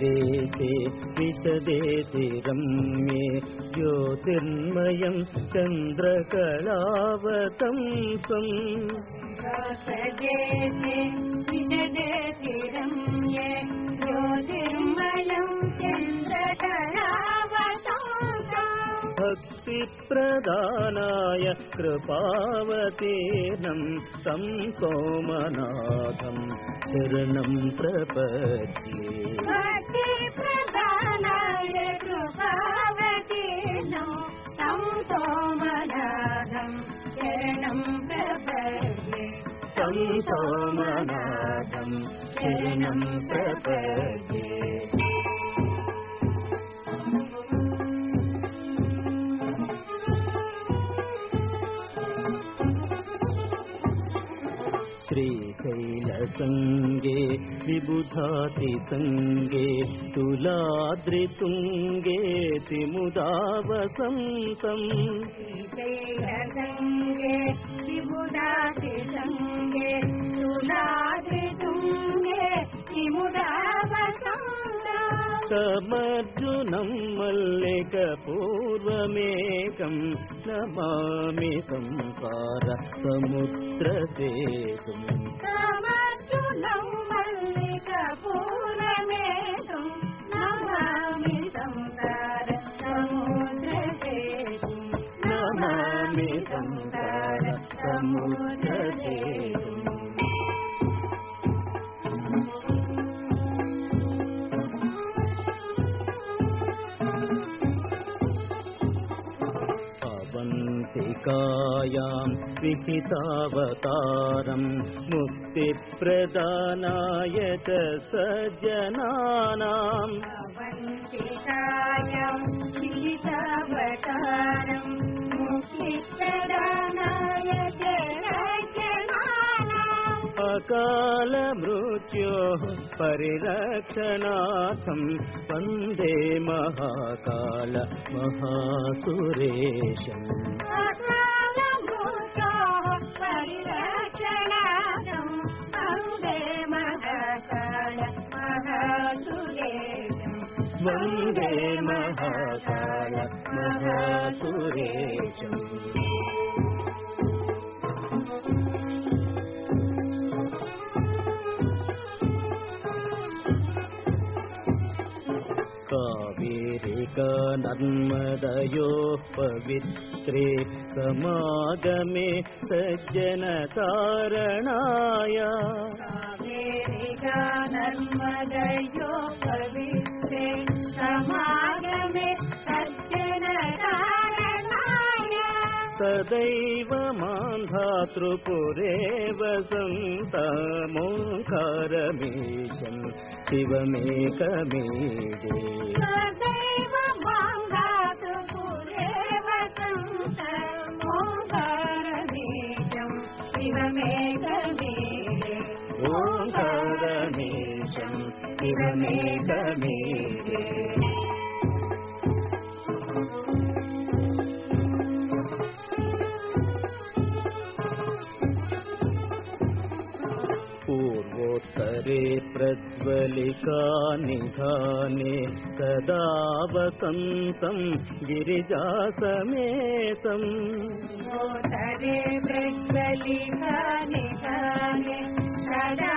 देशे विशदेति रम्ये ज्योतिर्मयं ज्योतिर्मयं चन्द्रकलावताम् भक्तिप्रदानाय कृपावतीर्णं तं सोमनाथं शरणं प्रपद्ये। भक्तिप्रदानाय कृपावतीर्णो तं सोमनाथं श्रीशैलसङ्गे विबुधातिसङ्गे तुलाद्रितुङ्गेति मुदा గౌతమర్జునం మల్లిక పూర్వమేకం నమామి సంసార సముద్రదేశం సముద్రసేతుం. మల్లిక పూర్వ अवन्तिकायां विहितावतारं मुक्तिप्रदानाय च सज्जनानाम् जनानाम् अकालमृत्योः परिरक्षणार्थं वन्दे महाकाल महासुरेशम् महासुरेशम् वन्दे महाकाल महासुरेशम् कावेरिका नर्मदयोः पवित्रे समागमे सज्जनतारणाय कावेरिका नर्मदयो पवित्रे सदैव मान्धातृपुरे वसन्तमोङ्कारमीशम् शिवमेकमेदे सदैव माङ्गातु पुरेव सन्तमोङ्कारमीशं शिवमेकमेरे ओङ्कारमीशम् पूर्वोत्तरे प्रज्वलिकानि घानि कदा वसन्तं गिरिजासमेतम् प्रज्वलिकानि